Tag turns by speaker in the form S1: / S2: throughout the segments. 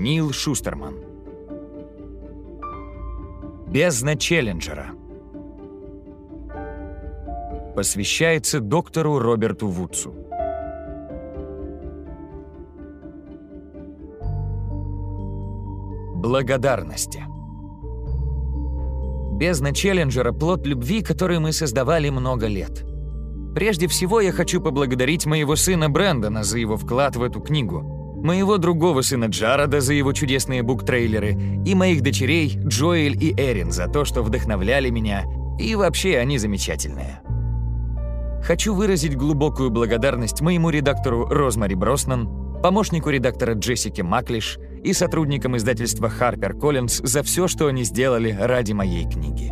S1: Нил Шустерман. Бездна Челленджера. Посвящается доктору Роберту Вудсу. Благодарности. Бездна Челленджера — плод любви, который мы создавали много лет. Прежде всего, я хочу поблагодарить моего сына Брэндона за его вклад в эту книгу, моего другого сына Джарода за его чудесные буктрейлеры и моих дочерей Джоэль и Эрин за то, что вдохновляли меня, и вообще они замечательные. Хочу выразить глубокую благодарность моему редактору Розмари Броснан, помощнику редактора Джессики Маклиш и сотрудникам издательства Harper Collins за все, что они сделали ради моей книги.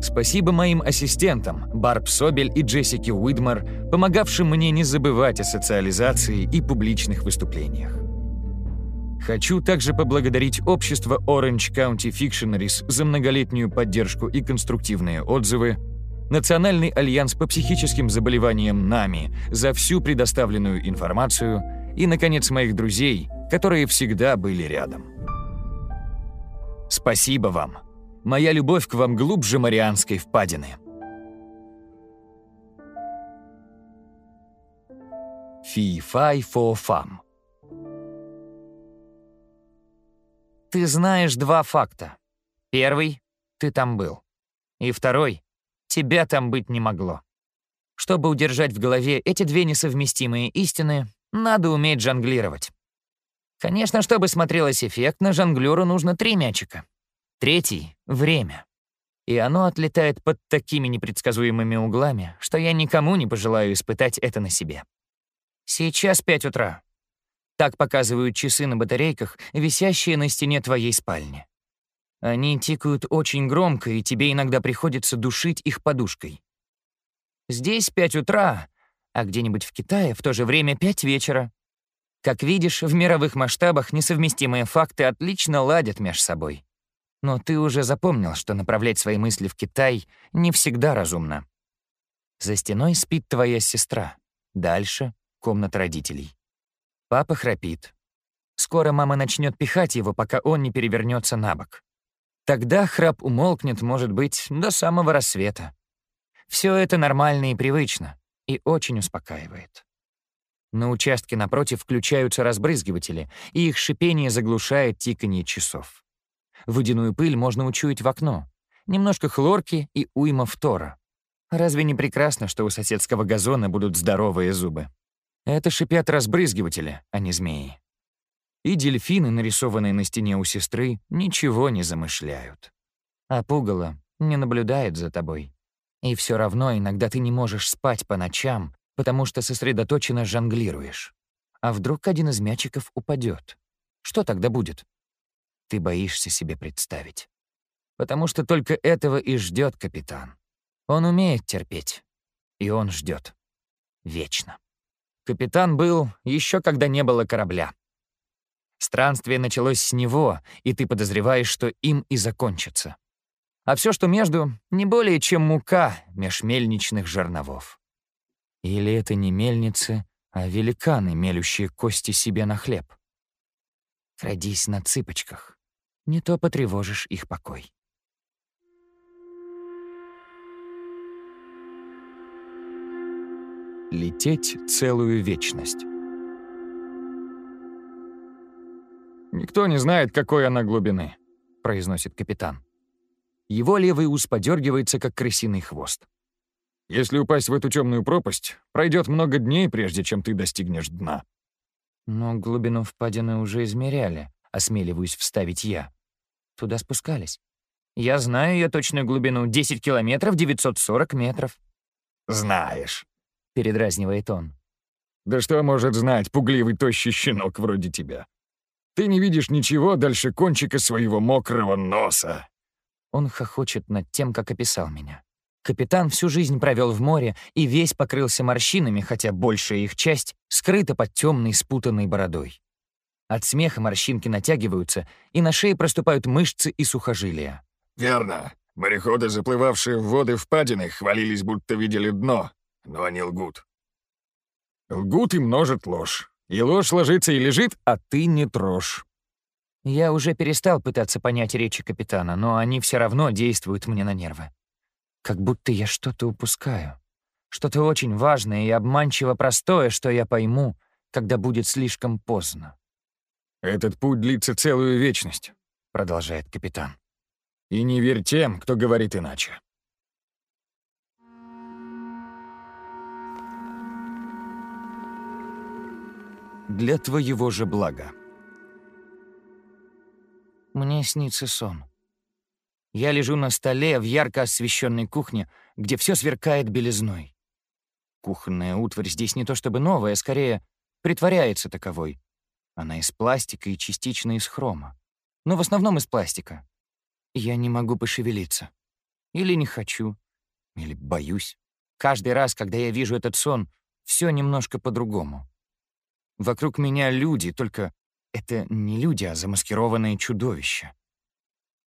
S1: Спасибо моим ассистентам Барб Собель и Джессике Уидмар, помогавшим мне не забывать о социализации и публичных выступлениях. Хочу также поблагодарить общество Orange County Fictionaries за многолетнюю поддержку и конструктивные отзывы, Национальный альянс по психическим заболеваниям НАМИ за всю предоставленную информацию и, наконец, моих друзей, которые всегда были рядом. Спасибо вам. Моя любовь к вам глубже Марианской впадины. Фи-фай фо фам. Ты знаешь два факта. Первый — ты там был. И второй — тебя там быть не могло. Чтобы удержать в голове эти две несовместимые истины, надо уметь жонглировать. Конечно, чтобы смотрелось эффектно, жонглёру нужно три мячика. Третий — время. И оно отлетает под такими непредсказуемыми углами, что я никому не пожелаю испытать это на себе. Сейчас пять утра. Так показывают часы на батарейках, висящие на стене твоей спальни. Они тикают очень громко, и тебе иногда приходится душить их подушкой. Здесь пять утра, а где-нибудь в Китае в то же время пять вечера. Как видишь, в мировых масштабах несовместимые факты отлично ладят между собой. Но ты уже запомнил, что направлять свои мысли в Китай не всегда разумно. За стеной спит твоя сестра. Дальше — комната родителей. Папа храпит. Скоро мама начнет пихать его, пока он не перевернется на бок. Тогда храп умолкнет, может быть, до самого рассвета. Все это нормально и привычно, и очень успокаивает. На участке напротив включаются разбрызгиватели, и их шипение заглушает тиканье часов. Водяную пыль можно учуять в окно. Немножко хлорки и уйма фтора. Разве не прекрасно, что у соседского газона будут здоровые зубы? Это шипят разбрызгиватели, а не змеи. И дельфины, нарисованные на стене у сестры, ничего не замышляют. А пугало не наблюдает за тобой. И все равно иногда ты не можешь спать по ночам, потому что сосредоточенно жонглируешь. А вдруг один из мячиков упадет? Что тогда будет? Ты боишься себе представить. Потому что только этого и ждет капитан. Он умеет терпеть. И он ждет. Вечно. Капитан был еще когда не было корабля. Странствие началось с него, и ты подозреваешь, что им и закончится. А все, что между, не более чем мука меж мельничных жерновов. Или это не мельницы, а великаны, мелющие кости себе на хлеб. Крадись на цыпочках, не то потревожишь их покой. Лететь целую вечность. «Никто не знает, какой она глубины», — произносит капитан. Его левый ус подергивается, как крысиный хвост. «Если упасть в эту темную пропасть, пройдет много дней, прежде чем ты достигнешь дна». Но глубину впадины уже измеряли, осмеливаюсь вставить я. Туда спускались. Я знаю ее точную глубину — 10 километров 940 метров. «Знаешь», — передразнивает он. «Да что может знать пугливый тощий щенок вроде тебя? Ты не видишь ничего дальше кончика своего мокрого носа». Он хохочет над тем, как описал меня. Капитан всю жизнь провел в море и весь покрылся морщинами, хотя большая их часть скрыта под темной спутанной бородой. От смеха морщинки натягиваются, и на шее проступают мышцы и сухожилия.
S2: «Верно. Мореходы, заплывавшие в воды впадины, хвалились, будто видели дно, но они лгут».
S1: «Лгут и множат ложь. И ложь ложится и лежит, а ты не трожь. Я уже перестал пытаться понять речи капитана, но они все равно действуют мне на нервы. Как будто я что-то упускаю. Что-то очень важное и обманчиво простое, что я пойму, когда будет слишком поздно.
S2: «Этот путь длится целую вечность», — продолжает капитан. «И не верь тем, кто говорит иначе».
S1: Для твоего же блага. Мне снится сон. Я лежу на столе в ярко освещенной кухне, где все сверкает белизной. Кухонная утварь здесь не то чтобы новая, скорее притворяется таковой. Она из пластика и частично из хрома. Но в основном из пластика. Я не могу пошевелиться. Или не хочу. Или боюсь. Каждый раз, когда я вижу этот сон, все немножко по-другому. Вокруг меня люди, только это не люди, а замаскированные чудовища.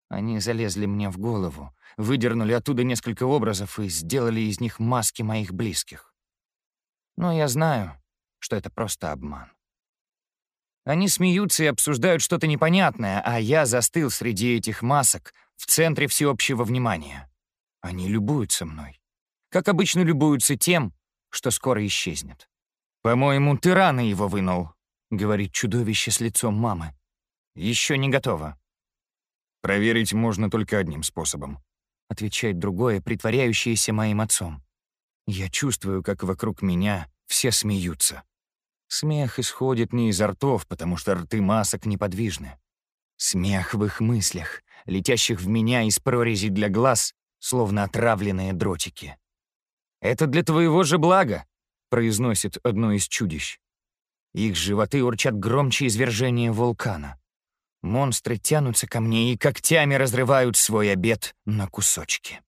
S1: Они залезли мне в голову, выдернули оттуда несколько образов и сделали из них маски моих близких. Но я знаю, что это просто обман. Они смеются и обсуждают что-то непонятное, а я застыл среди этих масок в центре всеобщего внимания. Они любуются мной. Как обычно любуются тем, что скоро исчезнет. «По-моему, ты рано его вынул», — говорит чудовище с лицом мамы. Еще не готово».
S2: «Проверить можно только одним способом», —
S1: отвечает другое, притворяющееся моим отцом. Я чувствую, как вокруг меня все смеются. Смех исходит не изо ртов, потому что рты масок неподвижны. Смех в их мыслях, летящих в меня из прорези для глаз, словно отравленные дротики. «Это для твоего же блага», — произносит одно из чудищ. Их животы урчат громче извержения вулкана. Монстры тянутся ко мне и когтями разрывают свой обед на кусочки.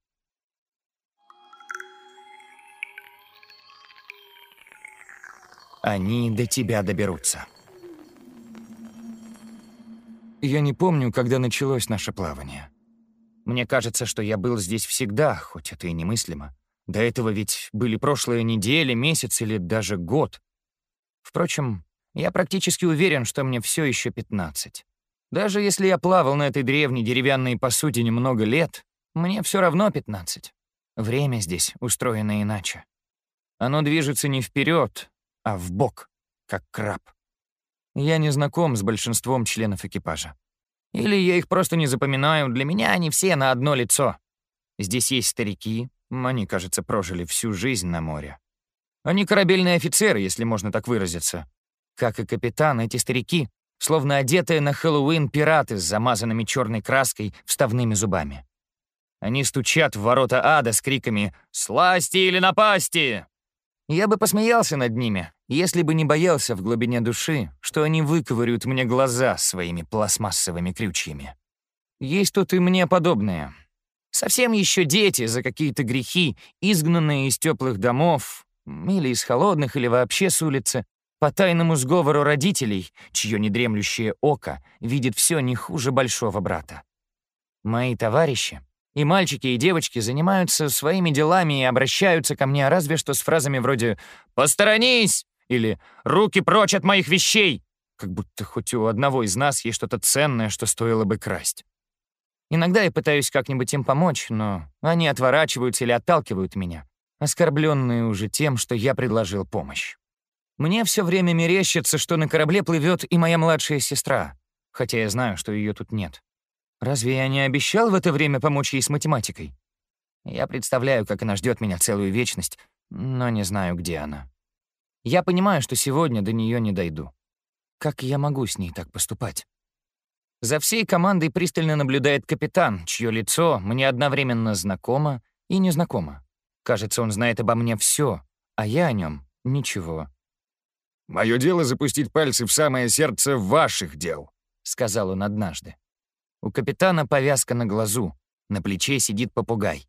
S1: Они до тебя доберутся. Я не помню, когда началось наше плавание. Мне кажется, что я был здесь всегда, хоть это и немыслимо. До этого ведь были прошлые недели, месяц или даже год. Впрочем, я практически уверен, что мне все еще 15. Даже если я плавал на этой древней деревянной посуде много лет, мне все равно 15. Время здесь устроено иначе. Оно движется не вперед, а в бок, как краб. Я не знаком с большинством членов экипажа. Или я их просто не запоминаю, для меня они все на одно лицо. Здесь есть старики, они, кажется, прожили всю жизнь на море. Они корабельные офицеры, если можно так выразиться. Как и капитан, эти старики, словно одетые на Хэллоуин пираты с замазанными черной краской вставными зубами. Они стучат в ворота ада с криками «Сласти или напасти!». Я бы посмеялся над ними, если бы не боялся в глубине души, что они выковыряют мне глаза своими пластмассовыми крючьями. Есть тут и мне подобные. Совсем еще дети за какие-то грехи, изгнанные из теплых домов, или из холодных, или вообще с улицы, по тайному сговору родителей, чье недремлющее око видит все не хуже большого брата. Мои товарищи, и мальчики, и девочки занимаются своими делами и обращаются ко мне разве что с фразами вроде «Посторонись!» или «Руки прочь от моих вещей!» как будто хоть у одного из нас есть что-то ценное, что стоило бы красть. Иногда я пытаюсь как-нибудь им помочь, но они отворачиваются или отталкивают меня, оскорбленные уже тем, что я предложил помощь. Мне все время мерещится, что на корабле плывет и моя младшая сестра, хотя я знаю, что ее тут нет. Разве я не обещал в это время помочь ей с математикой? Я представляю, как она ждет меня целую вечность, но не знаю, где она. Я понимаю, что сегодня до нее не дойду. Как я могу с ней так поступать? За всей командой пристально наблюдает капитан, чье лицо мне одновременно знакомо и незнакомо. Кажется, он знает обо мне все, а я о нем ничего.
S2: «Мое дело запустить пальцы в самое сердце ваших дел», —
S1: сказал он однажды. У капитана повязка на глазу, на плече сидит попугай.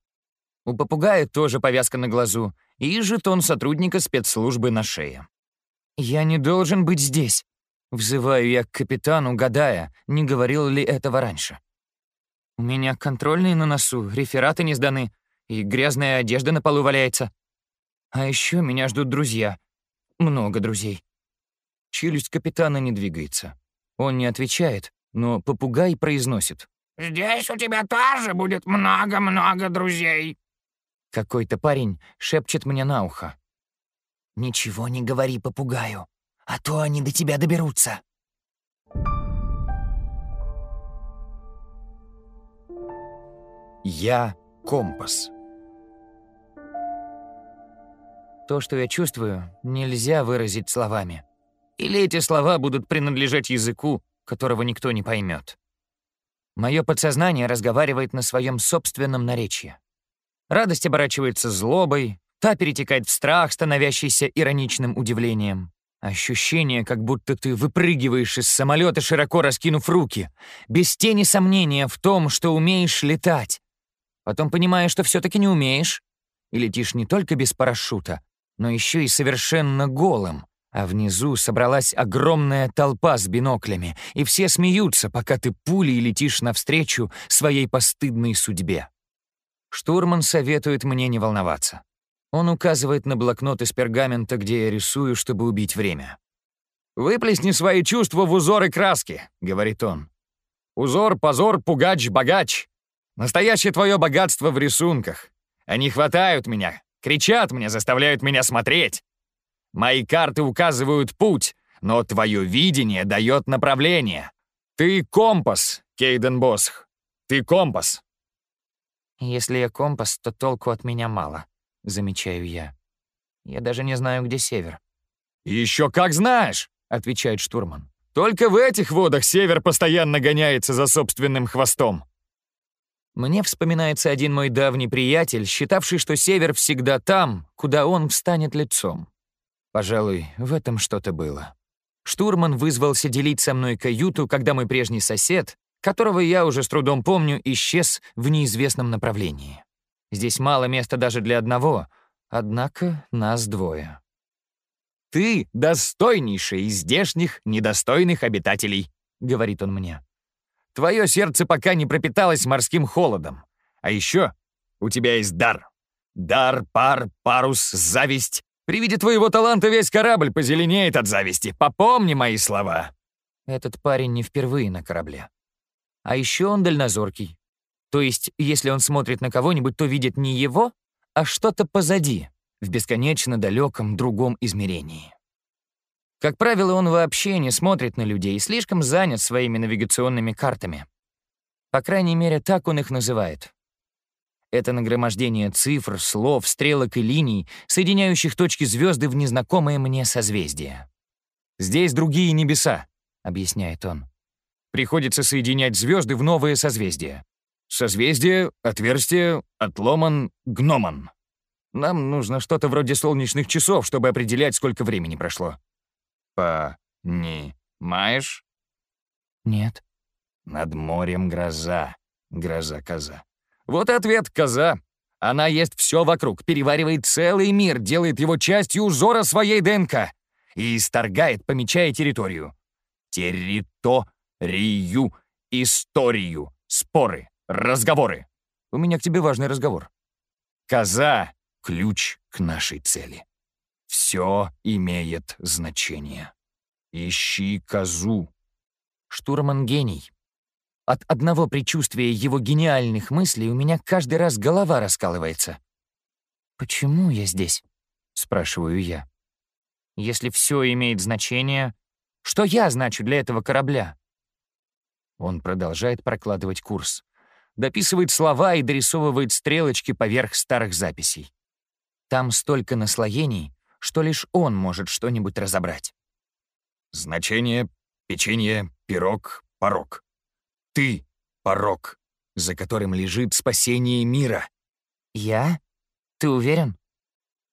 S1: У попугая тоже повязка на глазу и жетон сотрудника спецслужбы на шее. «Я не должен быть здесь», Взываю я к капитану, гадая, не говорил ли этого раньше. У меня контрольные на носу, рефераты не сданы, и грязная одежда на полу валяется. А еще меня ждут друзья. Много друзей. Челюсть капитана не двигается. Он не отвечает, но попугай произносит.
S3: «Здесь у тебя тоже будет много-много друзей».
S1: Какой-то парень шепчет мне на ухо. «Ничего не говори попугаю, а то они до тебя доберутся». Я — компас. То, что я чувствую, нельзя выразить словами. Или эти слова будут принадлежать языку, которого никто не поймет. Мое подсознание разговаривает на своем собственном наречии. Радость оборачивается злобой, та перетекает в страх, становящийся ироничным удивлением. Ощущение, как будто ты выпрыгиваешь из самолета, широко раскинув руки, без тени сомнения в том, что умеешь летать. Потом понимаешь, что все таки не умеешь, и летишь не только без парашюта, но еще и совершенно голым, а внизу собралась огромная толпа с биноклями, и все смеются, пока ты пулей летишь навстречу своей постыдной судьбе. Штурман советует мне не волноваться. Он указывает на блокнот из пергамента, где я рисую, чтобы убить время. «Выплесни свои чувства в узоры краски», — говорит он. «Узор, позор, пугач, богач. Настоящее твое богатство в рисунках. Они хватают меня, кричат мне, заставляют меня смотреть. Мои карты указывают путь, но твое видение дает направление. Ты компас, Кейден Босх. Ты компас. Если я компас, то толку от меня мало, замечаю я. Я даже не знаю, где север. Еще как знаешь, отвечает штурман. Только в этих водах север постоянно гоняется за собственным хвостом. Мне вспоминается один мой давний приятель, считавший, что север всегда там, куда он встанет лицом. Пожалуй, в этом что-то было. Штурман вызвался делить со мной каюту, когда мой прежний сосед, которого я уже с трудом помню, исчез в неизвестном направлении. Здесь мало места даже для одного, однако нас двое. «Ты достойнейший из здешних недостойных обитателей», — говорит он мне. «Твое сердце пока не пропиталось морским холодом. А еще у тебя есть дар. Дар, пар, парус, зависть, при виде твоего таланта весь корабль позеленеет от зависти. Попомни мои слова». Этот парень не впервые на корабле. А еще он дальнозоркий. То есть, если он смотрит на кого-нибудь, то видит не его, а что-то позади, в бесконечно далеком другом измерении. Как правило, он вообще не смотрит на людей и слишком занят своими навигационными картами. По крайней мере, так он их называет. Это нагромождение цифр, слов, стрелок и линий, соединяющих точки звезды в незнакомое мне созвездие. «Здесь другие небеса», — объясняет он. «Приходится соединять звезды в новые созвездия. Созвездие, отверстие, отломан, гноман. Нам нужно что-то вроде солнечных часов, чтобы определять, сколько времени прошло». «Понимаешь?» «Нет». «Над морем гроза, гроза-коза. Вот и ответ, коза. Она ест все вокруг, переваривает целый мир, делает его частью узора своей ДНК и исторгает, помечая территорию. Территорию, историю, споры, разговоры. У меня к тебе важный разговор. Коза — ключ к нашей цели. Все имеет значение. Ищи козу. Штурман гений. От одного предчувствия его гениальных мыслей у меня каждый раз голова раскалывается. «Почему я здесь?» — спрашиваю я. «Если все имеет значение, что я значу для этого корабля?» Он продолжает прокладывать курс, дописывает слова и дорисовывает стрелочки поверх старых записей. Там столько наслоений, что лишь он может что-нибудь разобрать. Значение, печенье, пирог, порог ты — порог, за которым лежит спасение мира». «Я? Ты уверен?»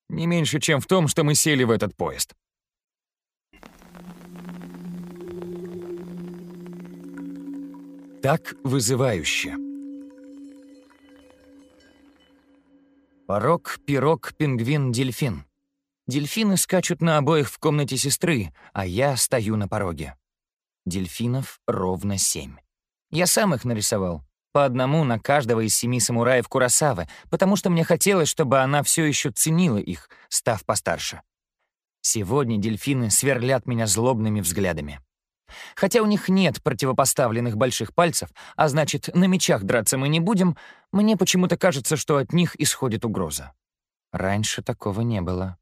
S1: «Не меньше, чем в том, что мы сели в этот поезд». Так вызывающе. Порог, пирог, пингвин, дельфин. Дельфины скачут на обоих в комнате сестры, а я стою на пороге. Дельфинов ровно семь. Я сам их нарисовал. По одному на каждого из семи самураев Курасавы, потому что мне хотелось, чтобы она все еще ценила их, став постарше. Сегодня дельфины сверлят меня злобными взглядами. Хотя у них нет противопоставленных больших пальцев, а значит, на мечах драться мы не будем, мне почему-то кажется, что от них исходит угроза. Раньше такого не было.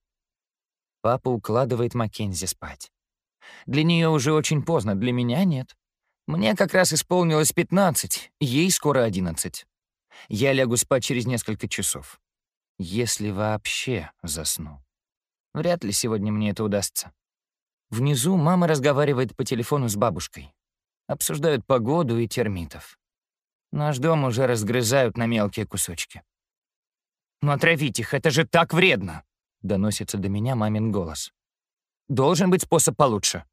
S1: Папа укладывает Маккензи спать. Для нее уже очень поздно, для меня нет. Мне как раз исполнилось 15, ей скоро 11. Я лягу спать через несколько часов. Если вообще засну. Вряд ли сегодня мне это удастся. Внизу мама разговаривает по телефону с бабушкой. Обсуждают погоду и термитов. Наш дом уже разгрызают на мелкие кусочки. «Но отравить их — это же так вредно!» — доносится до меня мамин голос. «Должен быть способ получше».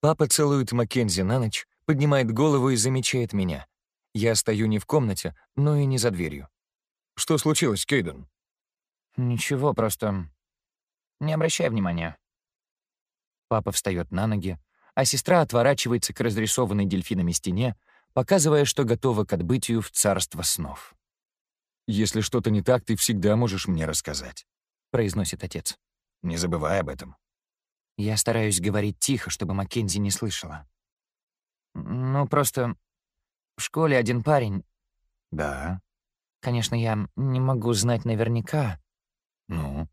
S4: Папа целует Маккензи на ночь, поднимает голову и замечает меня. Я стою не в комнате, но и не за дверью. «Что случилось, Кейден?»
S1: «Ничего, просто не обращай внимания». Папа встает на ноги, а сестра отворачивается к разрисованной дельфинами стене, показывая, что готова к отбытию в царство снов.
S4: «Если что-то не так, ты всегда можешь мне рассказать», —
S1: произносит отец.
S4: «Не забывай об этом».
S1: Я стараюсь говорить тихо, чтобы Маккензи не слышала. «Ну, просто в школе один парень...»
S4: «Да».
S1: «Конечно, я не могу знать наверняка».
S4: «Ну?»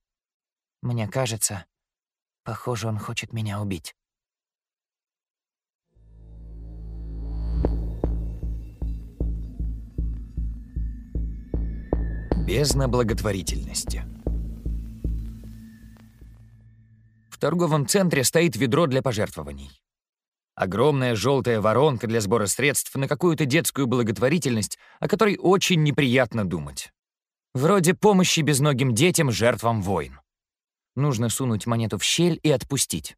S1: «Мне кажется, Похоже, он хочет меня убить.
S4: Бездна благотворительности.
S1: В торговом центре стоит ведро для пожертвований. Огромная желтая воронка для сбора средств на какую-то детскую благотворительность, о которой очень неприятно думать. Вроде помощи безногим детям, жертвам войн. Нужно сунуть монету в щель и отпустить.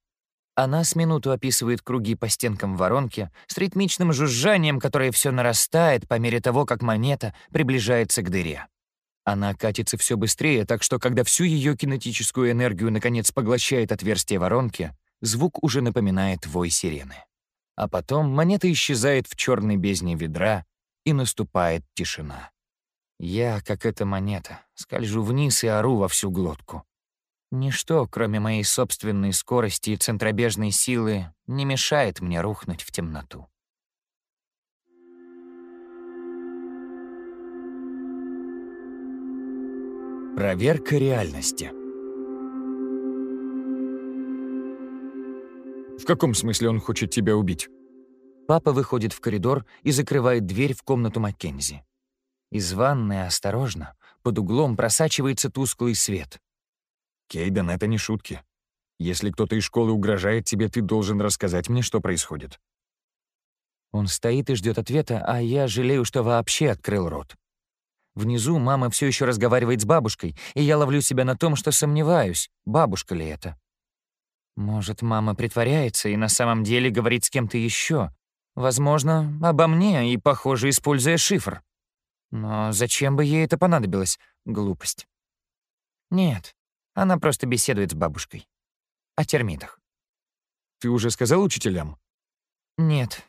S1: Она с минуту описывает круги по стенкам воронки с ритмичным жужжанием, которое все нарастает по мере того, как монета приближается к дыре. Она катится все быстрее, так что когда всю ее кинетическую энергию наконец поглощает отверстие воронки, звук уже напоминает вой сирены. А потом монета исчезает в черной бездне ведра, и наступает тишина. Я, как эта монета, скольжу вниз и ору во всю глотку. Ничто, кроме моей собственной скорости и центробежной силы, не мешает мне рухнуть в темноту.
S4: Проверка реальности. В каком смысле он хочет тебя убить?
S1: Папа выходит в коридор и закрывает дверь в комнату Маккензи. Из ванной осторожно, под углом просачивается тусклый свет.
S4: Кейден, это не шутки. Если кто-то из школы угрожает тебе, ты должен рассказать мне, что происходит.
S1: Он стоит и ждет ответа, а я жалею, что вообще открыл рот. Внизу мама все еще разговаривает с бабушкой, и я ловлю себя на том, что сомневаюсь, бабушка ли это. Может, мама притворяется и на самом деле говорит с кем-то еще. Возможно, обо мне и, похоже, используя шифр. Но зачем бы ей это понадобилось? Глупость. Нет, она просто беседует с бабушкой. О термитах.
S4: Ты уже сказал учителям?
S1: Нет.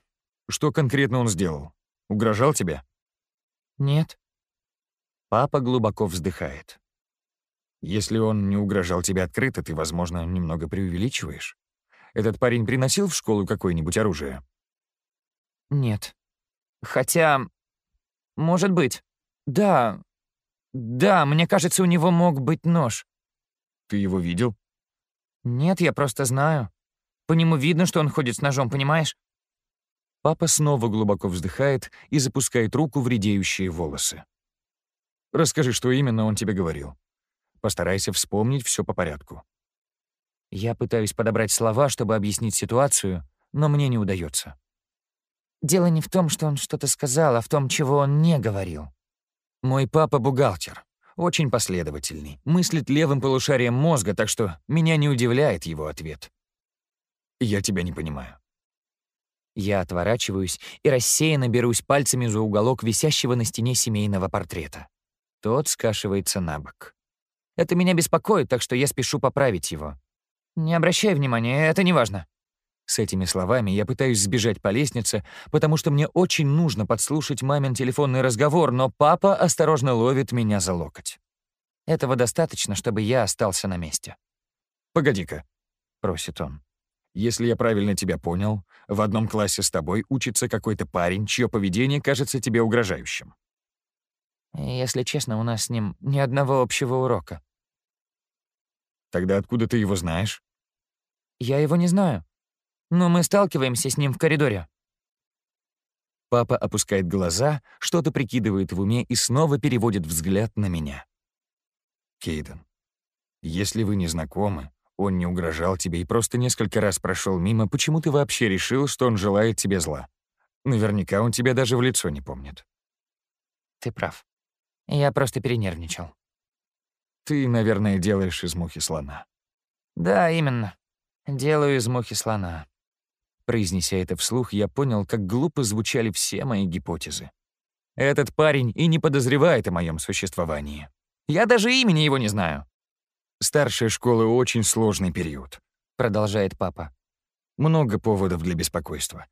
S4: Что конкретно он сделал? Угрожал тебе?
S1: Нет.
S4: Папа глубоко вздыхает. Если он не угрожал тебе открыто, ты, возможно, немного преувеличиваешь. Этот парень приносил в школу какое-нибудь оружие?
S1: Нет. Хотя... Может быть. Да. Да, мне кажется, у него мог быть нож.
S4: Ты его видел?
S1: Нет, я просто знаю. По нему видно, что он ходит с ножом, понимаешь?
S4: Папа снова глубоко вздыхает и запускает руку в редеющие волосы. Расскажи, что именно он тебе говорил. Постарайся вспомнить все по порядку.
S1: Я пытаюсь подобрать слова, чтобы объяснить ситуацию, но мне не удается. Дело не в том, что он что-то сказал, а в том, чего он не говорил.
S4: Мой папа — бухгалтер. Очень последовательный, мыслит левым полушарием мозга, так что меня не удивляет его ответ. Я тебя не понимаю.
S1: Я отворачиваюсь и рассеянно берусь пальцами за уголок висящего на стене семейного портрета. Тот скашивается на бок. Это меня беспокоит, так что я спешу поправить его. Не обращай внимания, это не важно. С этими словами я пытаюсь сбежать по лестнице, потому что мне очень нужно подслушать мамин телефонный разговор, но папа осторожно ловит меня за локоть. Этого достаточно, чтобы я остался на месте.
S4: «Погоди-ка», —
S1: просит он.
S4: Если я правильно тебя понял, в одном классе с тобой учится какой-то парень, чье поведение кажется тебе угрожающим.
S1: Если честно, у нас с ним ни одного общего урока.
S4: Тогда откуда ты его знаешь?
S1: Я его не знаю. Но мы сталкиваемся с ним в коридоре.
S4: Папа опускает глаза, что-то прикидывает в уме и снова переводит взгляд на меня. Кейден, если вы не знакомы, он не угрожал тебе и просто несколько раз прошел мимо, почему ты вообще решил, что он желает тебе зла? Наверняка он тебя даже в лицо не помнит.
S1: Ты прав. Я просто перенервничал.
S4: Ты, наверное, делаешь из мухи слона.
S1: Да, именно. Делаю из мухи слона.
S4: Произнеся это вслух, я понял, как глупо звучали все мои гипотезы. Этот парень и не подозревает о моем существовании. Я даже имени его не знаю. Старшая школа — очень сложный период, продолжает папа. Много поводов для беспокойства.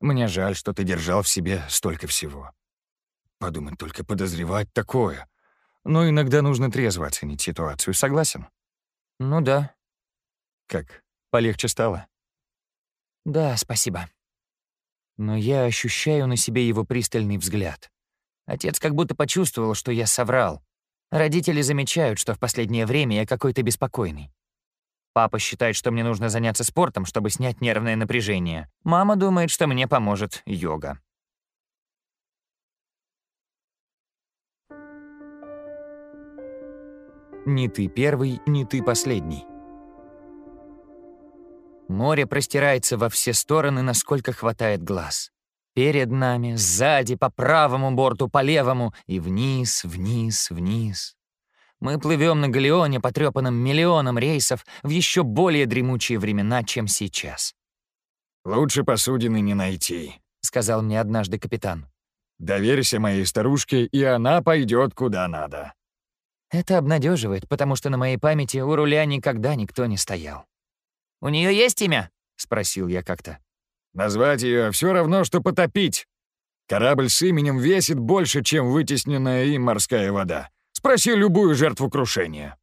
S4: Мне жаль, что ты держал в себе столько всего. Подумать только подозревать такое. Но иногда нужно трезво оценить ситуацию, согласен?
S1: Ну да.
S4: Как, полегче стало?
S1: Да, спасибо. Но я ощущаю на себе его пристальный взгляд. Отец как будто почувствовал, что я соврал. Родители замечают, что в последнее время я какой-то беспокойный. Папа считает, что мне нужно заняться спортом, чтобы снять нервное напряжение. Мама думает, что мне поможет йога.
S4: Ни ты первый, ни ты последний.
S1: Море простирается во все стороны, насколько хватает глаз. Перед нами, сзади, по правому борту, по левому и вниз, вниз, вниз. Мы плывем на галеоне, потрепанном миллионом рейсов, в еще более дремучие времена, чем сейчас.
S2: «Лучше посудины не найти», —
S1: сказал мне однажды капитан.
S2: «Доверься моей старушке, и она пойдет куда надо».
S1: Это обнадеживает, потому что на моей памяти у руля никогда никто не стоял. «У нее есть имя?» — спросил я как-то.
S2: «Назвать ее все равно, что потопить. Корабль с именем весит больше, чем вытесненная им морская вода. Спроси любую жертву крушения».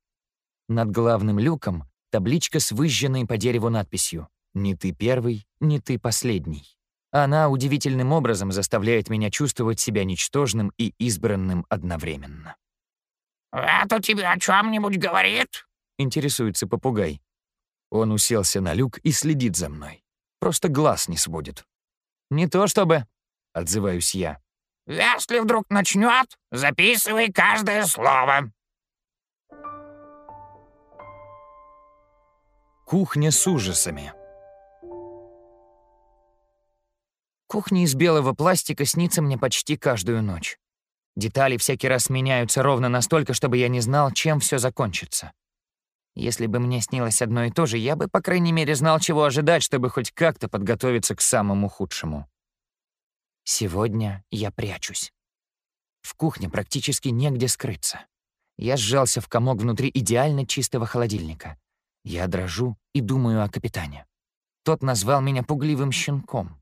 S1: Над главным люком табличка с выжженной по дереву надписью «Не ты первый, не ты последний». Она удивительным образом заставляет меня чувствовать себя ничтожным и избранным одновременно.
S3: «Это тебе о чем нибудь говорит?»
S1: — интересуется попугай. Он уселся на люк и следит за мной. Просто глаз не сводит. «Не то чтобы...» — отзываюсь я.
S3: «Если вдруг начнет, записывай каждое слово».
S1: Кухня с ужасами. Кухня из белого пластика снится мне почти каждую ночь. Детали всякий раз меняются ровно настолько, чтобы я не знал, чем все закончится. Если бы мне снилось одно и то же, я бы, по крайней мере, знал, чего ожидать, чтобы хоть как-то подготовиться к самому худшему. Сегодня я прячусь. В кухне практически негде скрыться. Я сжался в комок внутри идеально чистого холодильника. Я дрожу и думаю о капитане. Тот назвал меня пугливым щенком.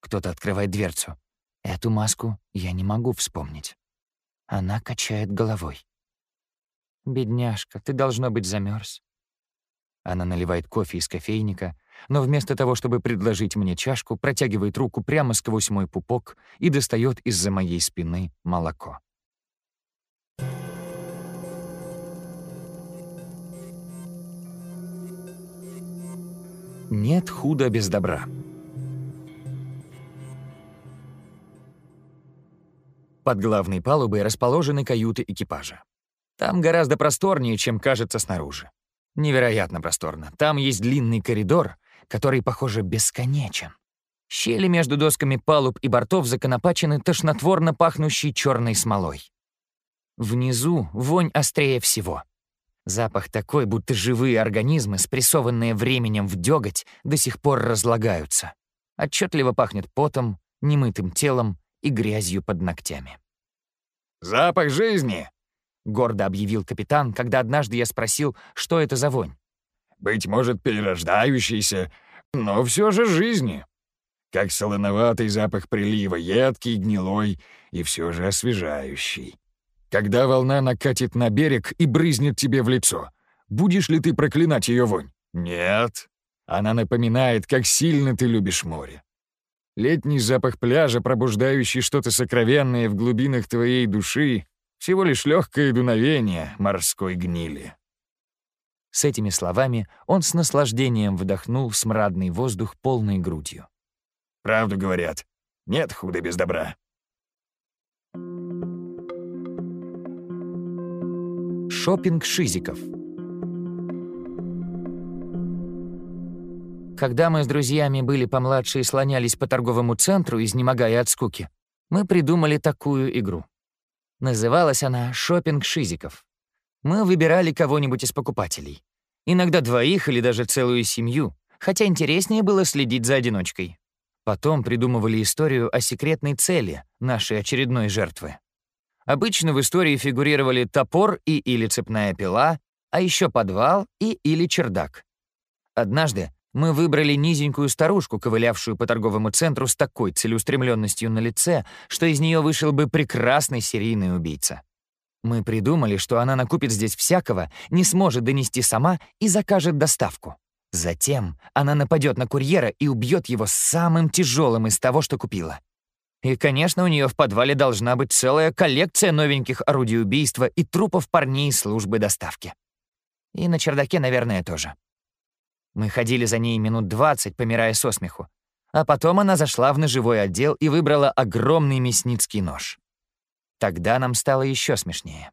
S1: Кто-то открывает дверцу. Эту маску я не могу вспомнить. Она качает головой. «Бедняжка, ты, должно быть, замерз. Она наливает кофе из кофейника, но вместо того, чтобы предложить мне чашку, протягивает руку прямо сквозь мой пупок и достает из-за моей спины молоко. Нет худа без добра. Под главной палубой расположены каюты экипажа. Там гораздо просторнее, чем кажется снаружи. Невероятно просторно. Там есть длинный коридор, который, похоже, бесконечен. Щели между досками палуб и бортов законопачены тошнотворно пахнущей черной смолой. Внизу вонь острее всего. Запах такой, будто живые организмы, спрессованные временем в дёготь, до сих пор разлагаются. Отчетливо пахнет потом, немытым телом и грязью под ногтями.
S2: «Запах жизни!»
S1: — гордо объявил капитан, когда однажды я спросил, что это за вонь.
S2: «Быть может, перерождающийся, но все же жизни. Как солоноватый запах прилива, едкий, гнилой и все же освежающий. Когда волна накатит на берег и брызнет тебе в лицо, будешь ли ты проклинать ее вонь? Нет. Она напоминает, как сильно ты любишь море. Летний запах пляжа, пробуждающий что-то сокровенное в глубинах твоей души, всего лишь легкое дуновение морской гнили.
S4: С этими словами он с наслаждением вдохнул смрадный воздух полной грудью.
S2: Правду говорят, нет худа без добра.
S4: Шопинг Шизиков
S1: Когда мы с друзьями были помладше и слонялись по торговому центру, изнемогая от скуки, мы придумали такую игру. Называлась она «Шопинг Шизиков». Мы выбирали кого-нибудь из покупателей. Иногда двоих или даже целую семью, хотя интереснее было следить за одиночкой. Потом придумывали историю о секретной цели нашей очередной жертвы. Обычно в истории фигурировали топор и или цепная пила, а еще подвал и или чердак. Однажды мы выбрали низенькую старушку, ковылявшую по торговому центру с такой целеустремленностью на лице, что из нее вышел бы прекрасный серийный убийца. Мы придумали, что она накупит здесь всякого, не сможет донести сама и закажет доставку. Затем она нападет на курьера и убьет его самым тяжелым из того, что купила. И, конечно, у нее в подвале должна быть целая коллекция новеньких орудий убийства и трупов парней службы доставки. И на чердаке, наверное, тоже. Мы ходили за ней минут двадцать, помирая со смеху. А потом она зашла в ножевой отдел и выбрала огромный мясницкий нож. Тогда нам стало еще смешнее.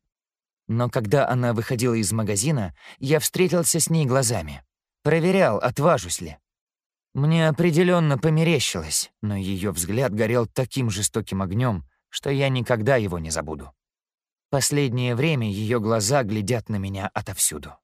S1: Но когда она выходила из магазина, я встретился с ней глазами. Проверял, отважусь ли. Мне определенно померещилось, но ее взгляд горел таким жестоким огнем, что я никогда его не забуду. Последнее время ее глаза глядят на меня отовсюду.